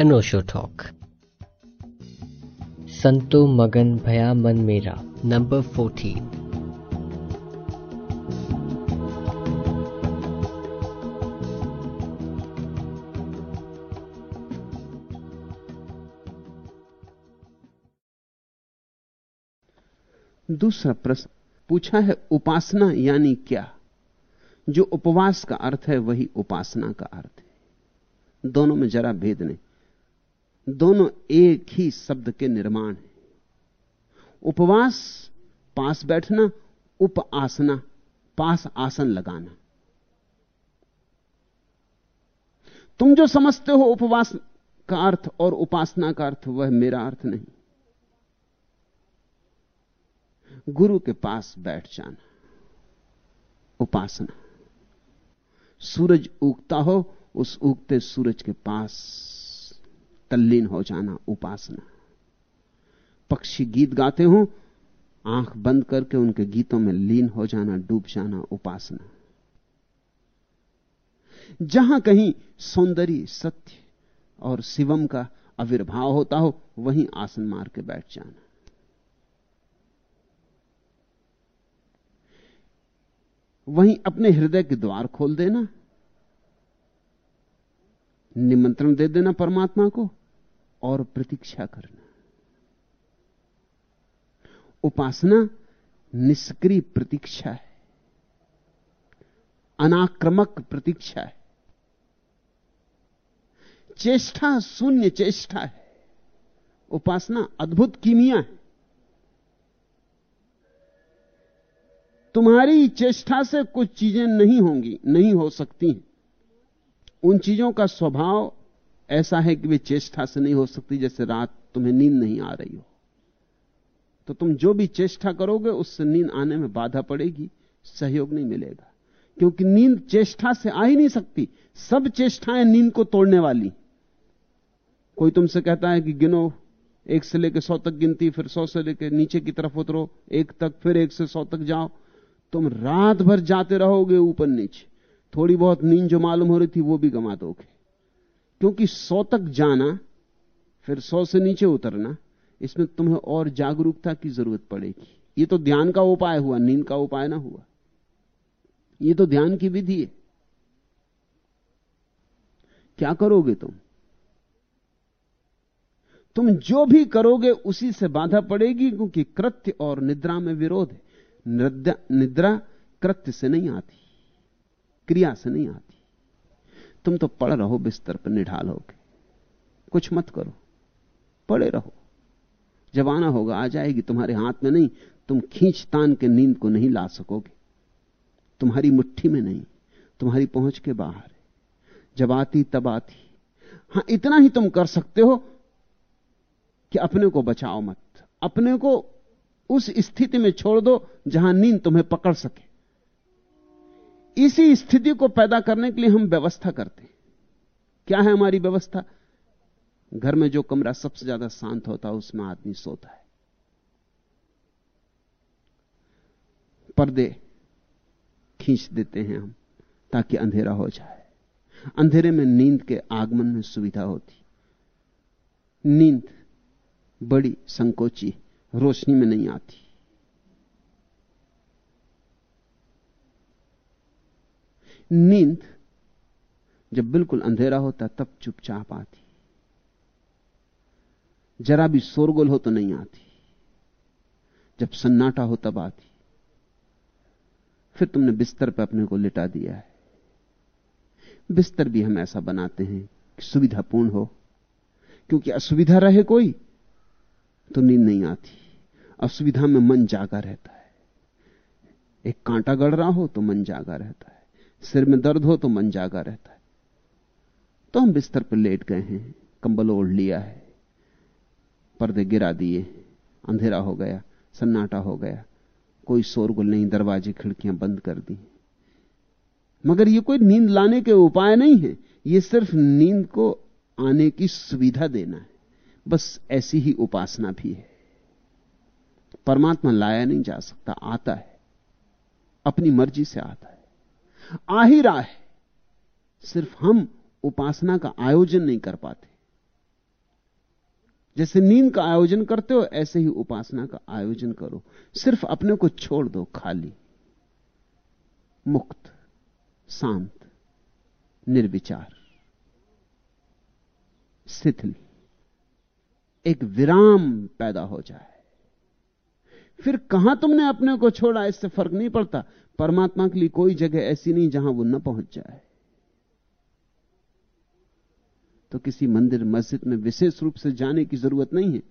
अनोशो talk. संतो मगन भया मन मेरा नंबर फोर्टीन दूसरा प्रश्न, पूछा है उपासना यानी क्या? जो उपवास का अर्थ है, वही उपासना का अर्थ है। दोनों में जरा भेद नहीं। दोनों एक ही शब्द के निर्माण है। उपवास, पास बैठना उप आसना पास आसन लगाना। तुम जो समझते हो उपवास का अर्थ और उपासना का अर्थ, वह मेरा अर्थ नहीं। गुरु के पास बैठ जाना, उपासना। सूरज उगता हो, उस उगते सूरज के पास तल्लीन हो जाना, उपासना। पक्षी गीत गाते हो, आँख बंद करके उनके गीतों में लीन हो जाना, डूब जाना, उपासना। जहाँ कहीं सौंदर्य, सत्य और शिवम का आविर्भाव होता हो, वहीं आसन मार के बैठ जाना। वहीं अपने हृदय के द्वार खोल देना, निमंत्रण दे देना परमात्मा को। और प्रतीक्षा करना। उपासना निष्क्रिय प्रतीक्षा है। अनाक्रमक प्रतीक्षा है। चेष्टा शून्य चेष्टा है। उपासना अद्भुत कीमिया है। तुम्हारी चेष्टा से कुछ चीज़ें नहीं होंगी, नहीं हो सकती हैं। उन चीज़ों का स्वभाव ऐसा है कि वे चेष्टा से नहीं हो सकती जैसे रात तुम्हें नींद नहीं आ रही हो। तो तुम जो भी चेष्टा करोगे, उससे नींद आने में बाधा पड़ेगी, सहयोग नहीं मिलेगा। क्योंकि नींद चेष्टा से आ ही नहीं सकती। सब चेष्टाएँ नींद को तोड़ने वाली। कोई तुमसे कहता है कि गिनो, एक से लेकर सौ तक गिनती, फिर सौ से लेकर नीचे की तरफ़ उतरो, एक तक, फिर एक से सौ तक जाओ। तुम रात भर जाते रहोगे ऊपर नीचे। थोड़ी बहुत नींद जो मालूम हो रही थी, वो भी गंवा दोगे। क्योंकि सौ तक जाना, फिर सौ से नीचे उतरना, इसमें तुम्हें और जागरूकता की ज़रूरत पड़ेगी। ये तो ध्यान का उपाय हुआ, नींद का उपाय ना हुआ। ये तो ध्यान की विधि है। क्या करोगे तुम? तुम जो भी करोगे, उसी से बाधा पड़ेगी, क्योंकि कृत्य और निद्रा में विरोध है। निद्रा कृत्य से नहीं आती, क्रिया से नहीं आती। तुम तो पड़ रहो बिस्तर पर निढाल होगे कुछ मत करो। पड़े रहो। जब आना होगा, आ जाएगी। तुम्हारे हाथ में नहीं, तुम खींच तान के नींद को नहीं ला सकोगे। तुम्हारी मुट्ठी में नहीं, तुम्हारी पहुँच के बाहर है। जब आती, तब आती। हाँ, इतना ही तुम कर सकते हो कि अपने को बचाओ मत। अपने को उस स्थिति में छोड़ दो जहाँ नींद तुम्हें पकड़ सके। इसी स्थिति को पैदा करने के लिए हम व्यवस्था करते हैं। क्या है हमारी व्यवस्था? घर में जो कमरा सबसे ज़्यादा शांत होता है, उसमें आदमी सोता है। पर्दे खींच देते हैं हम, ताकि अंधेरा हो जाए। अंधेरे में नींद के आगमन में सुविधा होती। नींद बड़ी संकोची, रोशनी में नहीं आती। नींद जब बिल्कुल अंधेरा होता तब चुपचाप आती। जरा भी शोरगोल हो तो नहीं आती। जब सन्नाटा हो तब आती। फिर तुमने बिस्तर पर अपने को लिटा दिया है। बिस्तर भी हम ऐसा बनाते हैं कि सुविधापूर्ण हो। क्योंकि असुविधा रहे कोई तो नींद नहीं आती। असुविधा में मन जागा रहता है। एक कांटा गड़ रहा हो तो मन जागा रहता है। सिर में दर्द हो तो मन जागा रहता है। तो हम बिस्तर पर लेट गए हैं, कंबल ओढ़ लिया है, पर्दे गिरा दिए अंधेरा हो गया, सन्नाटा हो गया, कोई शोरगुल नहीं, दरवाजे खिड़कियाँ बंद कर दी। मगर यह कोई नींद लाने के उपाय नहीं है यह सिर्फ़ नींद को आने की सुविधा देना है। बस ऐसी ही उपासना भी है। परमात्मा लाया नहीं जा सकता, आता है, अपनी मर्ज़ी से आता है। आ रहा है। सिर्फ़ हम उपासना का आयोजन नहीं कर पाते। जैसे नींद का आयोजन करते हो, ऐसे ही उपासना का आयोजन करो। सिर्फ़ अपने को छोड़ दो, खाली। मुक्त, शांत, निर्विचार। शिथिल एक विराम पैदा हो जाए। फिर कहाँ तुमने अपने को छोड़ा? इससे फ़र्क नहीं पड़ता। परमात्मा के लिए कोई जगह ऐसी नहीं जहाँ वो न पहुँच जाए। तो किसी मंदिर मस्जिद में विशेष रूप से जाने की ज़रूरत नहीं है।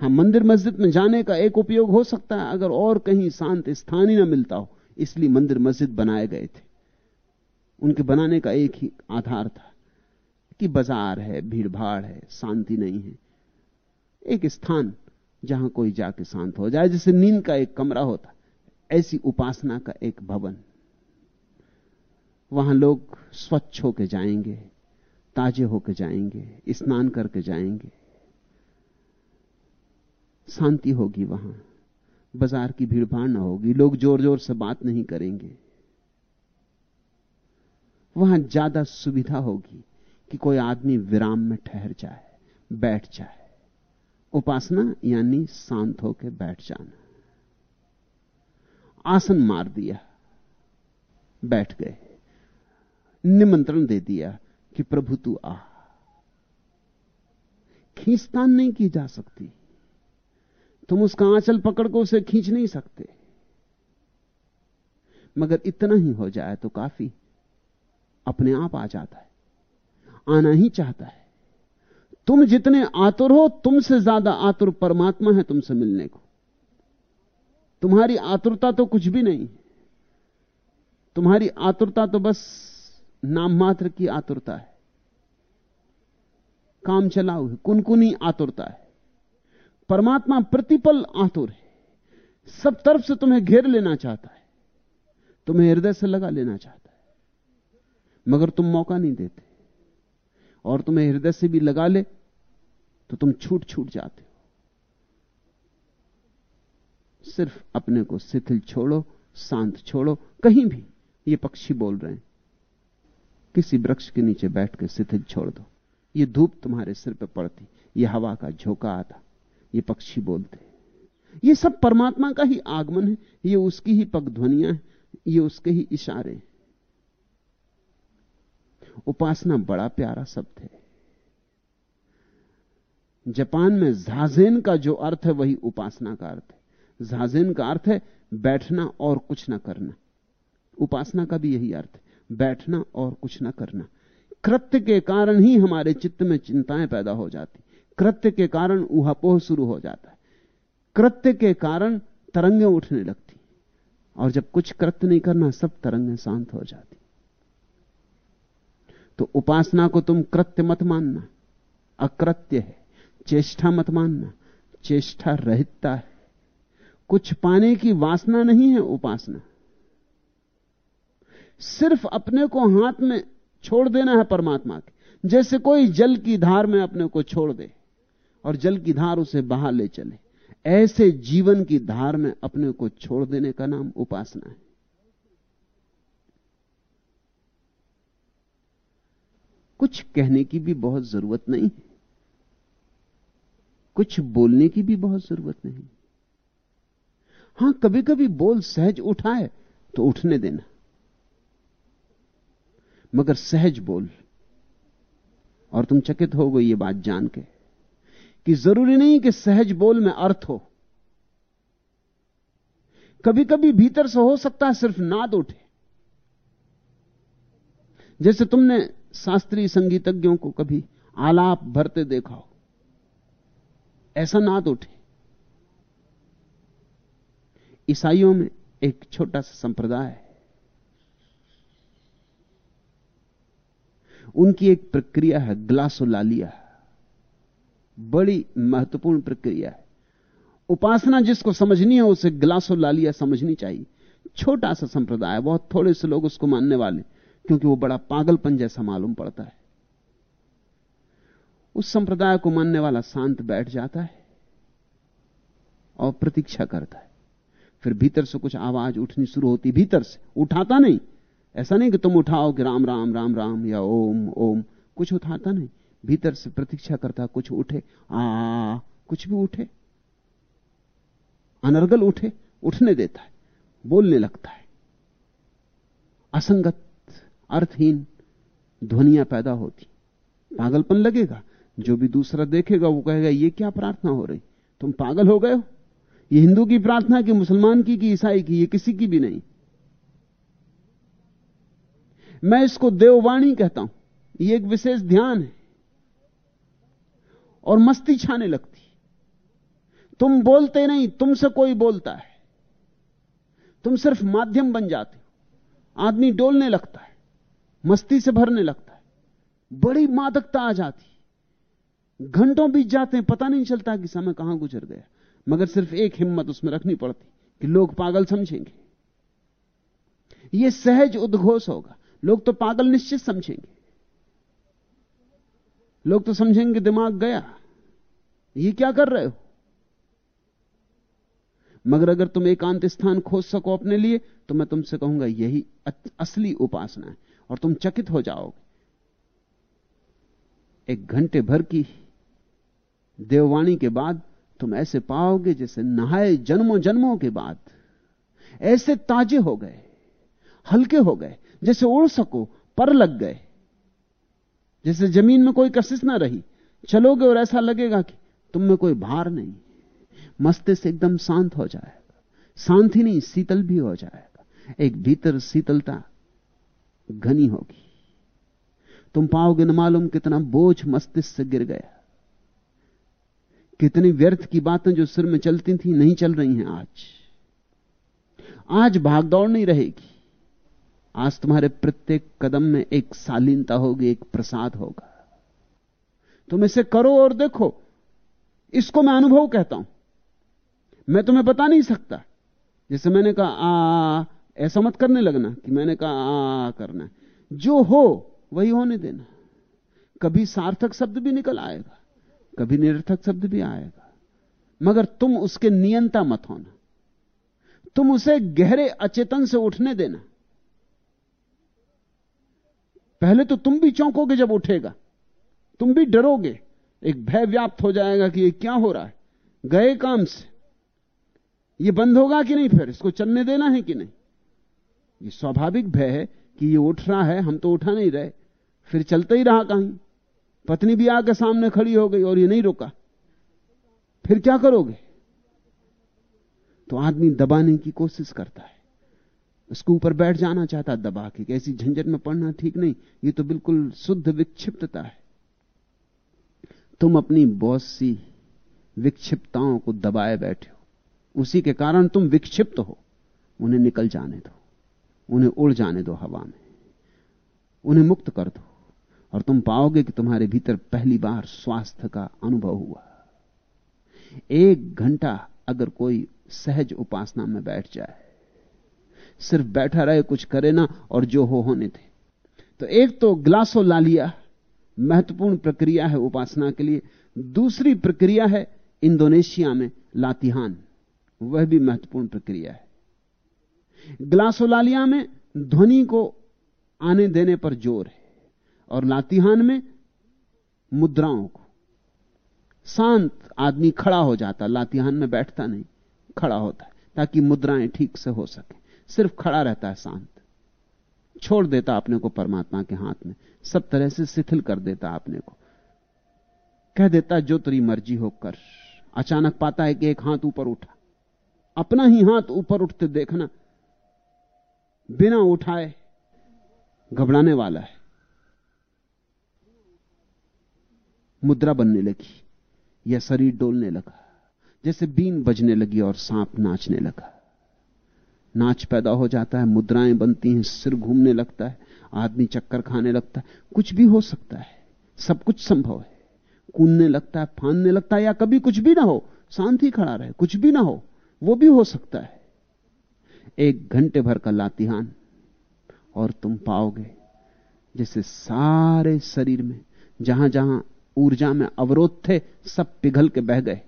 हाँ, मंदिर मस्जिद में जाने का एक उपयोग हो सकता है, अगर और कहीं शांत स्थान ही ना मिलता हो। इसलिए मंदिर मस्जिद बनाए गए थे। उनके बनाने का एक ही आधार था कि बाज़ार है, भीड़भाड़ है, शांति नहीं है। एक स्थान जहाँ कोई जाके शांत हो जाए, जैसे नींद का एक कमरा होता ऐसी उपासना का एक भवन। वहाँ लोग स्वच्छ होकर जाएँगे, ताजे होकर जाएँगे, स्नान करके जाएँगे। शांति होगी वहाँ, बाज़ार की भीड़ भाड़ ना होगी, लोग ज़ोर ज़ोर से बात नहीं करेंगे। वहाँ ज़्यादा सुविधा होगी कि कोई आदमी विराम में ठहर जाए, बैठ जाए। उपासना यानी शांत होकर बैठ जाना। आसन मार दिया, बैठ गए। निमंत्रण दे दिया कि प्रभु तू आ। खींचतान नहीं की जा सकती। तुम उसका आंचल पकड़ को उसे खींच नहीं सकते। मगर इतना ही हो जाए तो काफ़ी अपने आप आ जाता है। आना ही चाहता है। तुम जितने आतुर हो, तुमसे ज़्यादा आतुर परमात्मा है तुमसे मिलने को। तुम्हारी आतुरता तो कुछ भी नहीं। तुम्हारी आतुरता तो बस नाम मात्र की आतुरता है। काम चलाऊ है, कुनकुनी आतुरता है। परमात्मा प्रतिपल आतुर है। सब तरफ़ से तुम्हें घेर लेना चाहता है। तुम्हें हृदय से लगा लेना चाहता है। मगर तुम मौका नहीं देते। और तुम्हें हृदय से भी लगा ले तो तुम छूट छूट जाते हो। सिर्फ़ अपने को शिथिल छोड़ो, शांत छोड़ो, कहीं भी ये पक्षी बोल रहे हैं, किसी वृक्ष के नीचे बैठ के शिथिल छोड़ दो। ये धूप तुम्हारे सिर पे पड़ती, ये हवा का झोंका आता, ये पक्षी बोलते ये सब परमात्मा का ही आगमन है, ये उसकी ही पग ध्वनियाँ हैं, ये उसके ही इशारे उपासना बड़ा प्यारा शब्द है। जापान में झाजेन का जो अर्थ है, वही उपासना का अर्थ है झाजेन का अर्थ है, बैठना और कुछ ना करना। उपासना का भी यही अर्थ है, बैठना और कुछ ना करना। कृत्य के कारण ही हमारे चित्त में चिंताएँ पैदा हो जाती। कृत्य के कारण उहापोह शुरू हो जाता है। कृत्य के कारण तरंगें उठने लगती। और जब कुछ कृत्य नहीं करना, सब तरंगें शांत हो जाती। तो उपासना को तुम कृत्य मत मानना। अकृत्य है। चेष्टा मत मानना, चेष्टा रहितता है। कुछ पाने की वासना नहीं है उपासना। सिर्फ़ अपने को हाथ में छोड़ देना है परमात्मा के। जैसे कोई जल की धार में अपने को छोड़ दे और जल की धार उसे बाहर ले चले, ऐसे जीवन की धार में अपने को छोड़ देने का नाम उपासना है। कुछ कहने की भी बहुत ज़रूरत नहीं है। कुछ बोलने की भी बहुत ज़रूरत नहीं। हाँ कभी कभी बोल सहज उठाए तो उठने देना। मगर सहज बोल, और तुम चकित हो गई ये बात जान के, कि ज़रूरी नहीं कि सहज बोल में अर्थ हो। कभी कभी भीतर से हो सकता है सिर्फ़ नाद उठे। जैसे तुमने शास्त्रीय संगीतज्ञों को कभी आलाप भरते देखा हो। ऐसा नाद उठे। ईसाइयों में एक छोटा सा संप्रदाय है। उनकी एक प्रक्रिया है ग्लासोलालिया। बड़ी महत्वपूर्ण प्रक्रिया है। उपासना जिसको समझनी है, उसे ग्लासोलालिया समझनी चाहिए। छोटा सा संप्रदाय बहुत थोड़े से लोग उसको मानने वाले क्योंकि वो बड़ा पागलपन जैसा मालूम पड़ता है। उस संप्रदाय को मानने वाला शांत बैठ जाता है और प्रतीक्षा करता है। फिर भीतर से कुछ आवाज़ उठनी शुरू होती, भीतर से उठाता नहीं। ऐसा नहीं कि तुम उठाओ कि राम राम राम राम या ओम ओम। कुछ उठाता नहीं। भीतर से प्रतीक्षा करता, कुछ उठे, आ, कुछ भी उठे। अनर्गल उठे, उठने देता है, बोलने लगता है। असंगत, अर्थहीन ध्वनियाँ पैदा होती। पागलपन लगेगा जो भी दूसरा देखेगा, वो कहेगा, ये क्या प्रार्थना हो रही? तुम पागल हो गए हो? ये हिंदू की प्रार्थना कि, मुसलमान की, कि, ईसाई की, ये किसी की भी नहीं। मैं इसको देववाणी कहता हूँ। ये एक विशेष ध्यान है। और मस्ती छाने लगती। तुम बोलते नहीं, तुमसे कोई बोलता है। तुम सिर्फ़ माध्यम बन जाते हो। आदमी डोलने लगता है, मस्ती से भरने लगता है। बड़ी मादकता आ जाती घंटों बीत जाते हैं, पता नहीं चलता कि समय कहाँ गुजर गया। मगर सिर्फ़ एक हिम्मत उसमें रखनी पड़ती कि लोग पागल समझेंगे। यह सहज उद्घोष होगा। लोग तो पागल निश्चित समझेंगे। लोग तो समझेंगे दिमाग गया। ये क्या कर रहे हो? मगर अगर तुम एकांत स्थान खोज सको अपने लिए तो मैं तुमसे कहूँगा, यही असली उपासना है। और तुम चकित हो जाओगे। एक घंटे भर की देववाणी के बाद तुम ऐसे पाओगे जैसे नहाए जन्मों जन्मों के बाद। ऐसे ताजे हो गए, हल्के हो गए, जैसे उड़ सको, पर लग गए। जैसे ज़मीन में कोई कशिश ना रही, चलोगे और ऐसा लगेगा कि तुम में कोई भार नहीं। मस्तिष्क एकदम शांत हो जाएगा शांति नहीं शीतल भी हो जाएगा, एक भीतर शीतलता घनी होगी। तुम पाओगे न मालूम कितना बोझ मस्तिष्क से गिर गया। कितनी व्यर्थ की बातें जो सिर में चलती थी, नहीं चल रही हैं आज। आज भागदौड़ नहीं रहेगी। आज तुम्हारे प्रत्येक कदम में एक शालीनता होगी, एक प्रसाद होगा। तुम इसे करो और देखो। इसको मैं अनुभव कहता हूँ। मैं तुम्हें बता नहीं सकता। जैसे मैंने कहा, आ, ऐसा मत करने लगना। कि मैंने कहा, आ, करना जो हो, वही होने देना। कभी सार्थक शब्द भी निकल आएगा। कभी निरर्थक शब्द भी आएगा। मगर तुम उसके नियंता मत होना। तुम उसे गहरे अचेतन से उठने देना। पहले तो तुम भी चौंकोगे जब उठेगा। तुम भी डरोगे। एक भय व्याप्त हो जाएगा कि ये क्या हो रहा है। गए काम से। ये बंद होगा कि नहीं फिर? इसको चलने देना है कि नहीं? ये स्वाभाविक भय है कि ये उठ रहा है, हम तो उठा नहीं रहे। फिर चलता ही रहा कहीं। पत्नी भी आके सामने खड़ी हो गई और ये नहीं रुका। फिर क्या करोगे? तो आदमी दबाने की कोशिश करता है। उसके ऊपर बैठ जाना चाहता दबा के ऐसी झंझट में पड़ना ठीक नहीं, ये तो बिल्कुल शुद्ध विक्षिप्तता है। तुम अपनी बहुत सी विक्षिप्तताओं को दबाए बैठे हो। उसी के कारण तुम विक्षिप्त हो। उन्हें निकल जाने दो। उन्हें उड़ जाने दो हवा में। उन्हें मुक्त कर दो। और तुम पाओगे कि तुम्हारे भीतर पहली बार स्वास्थ्य का अनुभव हुआ। एक घंटा अगर कोई सहज उपासना में बैठ जाए, सिर्फ़ बैठा रहे, कुछ करे ना, और जो हो, होने थे तो एक तो ग्लासो ला लिया, महत्वपूर्ण प्रक्रिया है उपासना के लिए। दूसरी प्रक्रिया है इंडोनेशिया में लातिहान, वह भी महत्वपूर्ण प्रक्रिया है। ग्लासोलालिया में ध्वनि को आने देने पर ज़ोर है। और लातिहान में मुद्राओं को। शांत आदमी खड़ा हो जाता, लातिहान में बैठता नहीं, खड़ा होता है, ताकि मुद्राएँ ठीक से हो सके। सिर्फ़ खड़ा रहता है शांत। छोड़ देता अपने को परमात्मा के हाथ में। सब तरह से शिथिल कर देता अपने को। कह देता, जो तेरी मर्ज़ी हो कर। अचानक पाता है कि एक हाथ ऊपर उठा। अपना ही हाथ ऊपर उठते देखना, बिना उठाए घबराने वाला है। मुद्रा बनने लगी, या शरीर डोलने लगा, जैसे बीन बजने लगी और सांप नाचने लगा। नाच पैदा हो जाता है, मुद्राएँ बनती हैं, सिर घूमने लगता है, आदमी चक्कर खाने लगता है, कुछ भी हो सकता है, सब कुछ संभव है। कूदने लगता है फानने लगता है, या कभी कुछ भी ना हो, शांति खड़ा रहे, कुछ भी ना हो, वो भी हो सकता है। एक घंटे भर का लातिहान, और तुम पाओगे, जैसे सारे शरीर में जहाँ जहाँ ऊर्जा में अवरोध थे, सब पिघल के बह गए।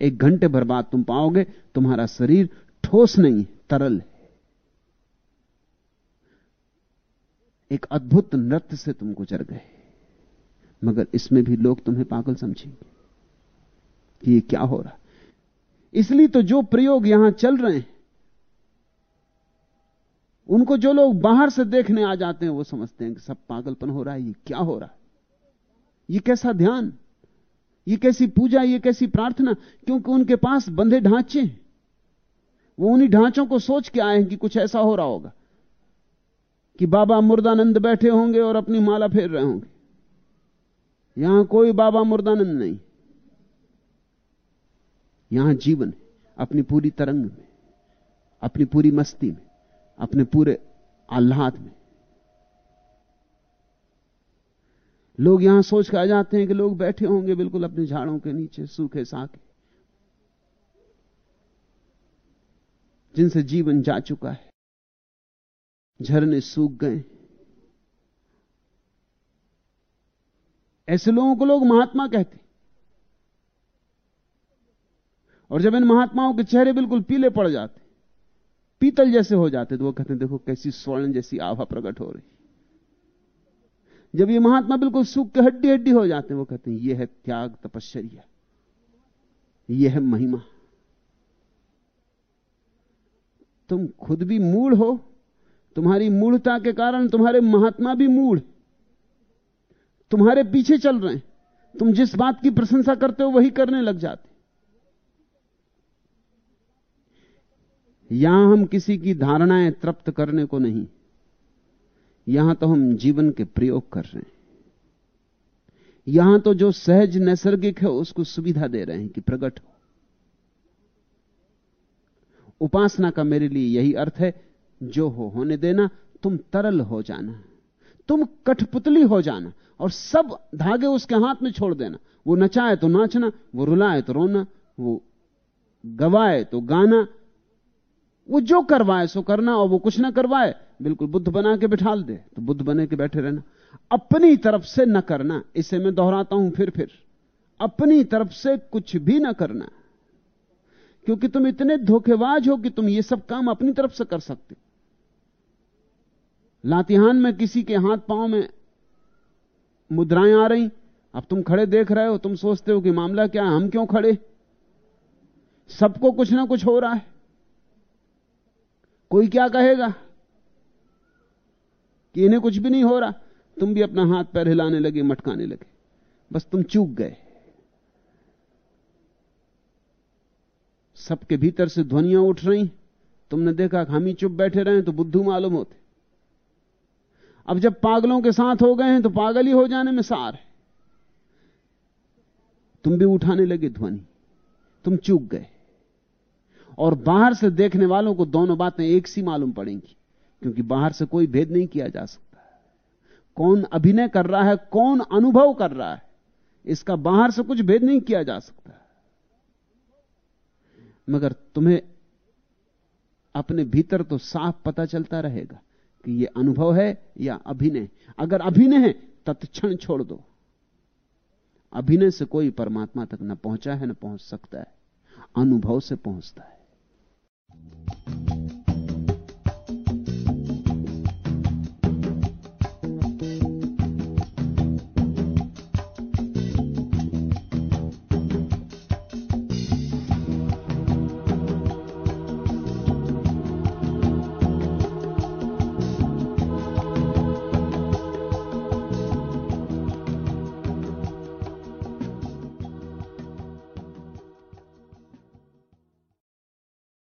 एक घंटे भर बाद तुम पाओगे, तुम्हारा शरीर ठोस नहीं, तरल है। एक अद्भुत नृत्य से तुम गुजर गए। मगर इसमें भी लोग तुम्हें पागल समझेंगे कि ये क्या हो रहा इसलिए तो जो प्रयोग यहाँ चल रहे हैं, उनको जो लोग बाहर से देखने आ जाते हैं, वो समझते हैं कि सब पागलपन हो रहा है, ये क्या हो रहा है। ये कैसा ध्यान? ये कैसी पूजा, ये कैसी प्रार्थना? क्योंकि उनके पास बंधे ढांचे हैं। वो उन्हीं ढांचों को सोच के आए हैं कि कुछ ऐसा हो रहा होगा कि बाबा मुर्दानंद बैठे होंगे और अपनी माला फेर रहे होंगे। यहाँ कोई बाबा मुर्दानंद नहीं। यहाँ जीवन है, अपनी पूरी तरंग में, अपनी पूरी मस्ती में, अपने पूरे आह्लाद में। लोग यहाँ सोच के आ जाते हैं कि लोग बैठे होंगे बिल्कुल अपने झाड़ों के नीचे, सूखे साके। जिनसे जीवन जा चुका है। झरने सूख गए। ऐसे लोगों को लोग महात्मा कहते। और जब इन महात्माओं के चेहरे बिल्कुल पीले पड़ जाते, पीतल जैसे हो जाते तो वो कहते हैं, देखो, कैसी स्वर्ण जैसी आभा प्रकट हो रही जब ये महात्मा बिल्कुल सूख के हड्डी हड्डी हो जाते हैं, वो कहते हैं, ये है त्याग तपश्चर्या, ये है महिमा। तुम खुद भी मूड हो, तुम्हारी मूढ़ता के कारण तुम्हारे महात्मा भी मूढ़, तुम्हारे पीछे चल रहे हैं, तुम जिस बात की प्रशंसा करते हो वही करने लग जाते यहाँ हम किसी की धारणाएँ तृप्त करने को नहीं यहाँ तो हम जीवन के प्रयोग कर रहे हैं। यहाँ तो जो सहज नैसर्गिक है, उसको सुविधा दे रहे हैं कि प्रकट हो। उपासना का मेरे लिए यही अर्थ है, जो हो होने देना, तुम तरल हो जाना। तुम कठपुतली हो जाना और सब धागे उसके हाथ में छोड़ देना। वो नचाए तो नाचना, वो रुलाए तो रोना, वो गवाए तो गाना, वो जो करवाए सो करना और वो कुछ ना करवाए बिल्कुल बुद्ध बना के बिठाल दे तो बुद्ध बने के बैठे रहना। अपनी तरफ़ से न करना, इसे मैं दोहराता हूँ फिर फिर। अपनी तरफ़ से कुछ भी ना करना, क्योंकि तुम इतने धोखेबाज हो कि तुम ये सब काम अपनी तरफ़ से कर सकते। लातिहान में किसी के हाथ पाँव में मुद्राएँ आ रही, अब तुम खड़े देख रहे हो, तुम सोचते हो कि मामला क्या है, हम क्यों खड़े? सबको कुछ ना कुछ हो रहा है। कोई क्या कहेगा? कि इन्हें कुछ भी नहीं हो रहा। तुम भी अपना हाथ पैर हिलाने लगे, मटकाने लगे। बस तुम चूक गए। सबके भीतर से ध्वनियाँ उठ रही। तुमने देखा हम ही चुप बैठे रहे तो बुद्धू मालूम होते। अब जब पागलों के साथ हो गए हैं तो पागल ही हो जाने में सार है। तुम भी उठाने लगे ध्वनि। तुम चूक गए। और बाहर से देखने वालों को दोनों बातें एक सी मालूम पड़ेंगी। क्योंकि बाहर से कोई भेद नहीं किया जा सकता। कौन अभिनय कर रहा है, कौन अनुभव कर रहा है, इसका बाहर से कुछ भेद नहीं किया जा सकता। मगर तुम्हें अपने भीतर तो साफ़ पता चलता रहेगा कि यह अनुभव है या अभिनय। अगर अभिनय है, तत्क्षण छोड़ दो। अभिनय से कोई परमात्मा तक न पहुँचा है, न पहुँच सकता है। अनुभव से पहुँचता है।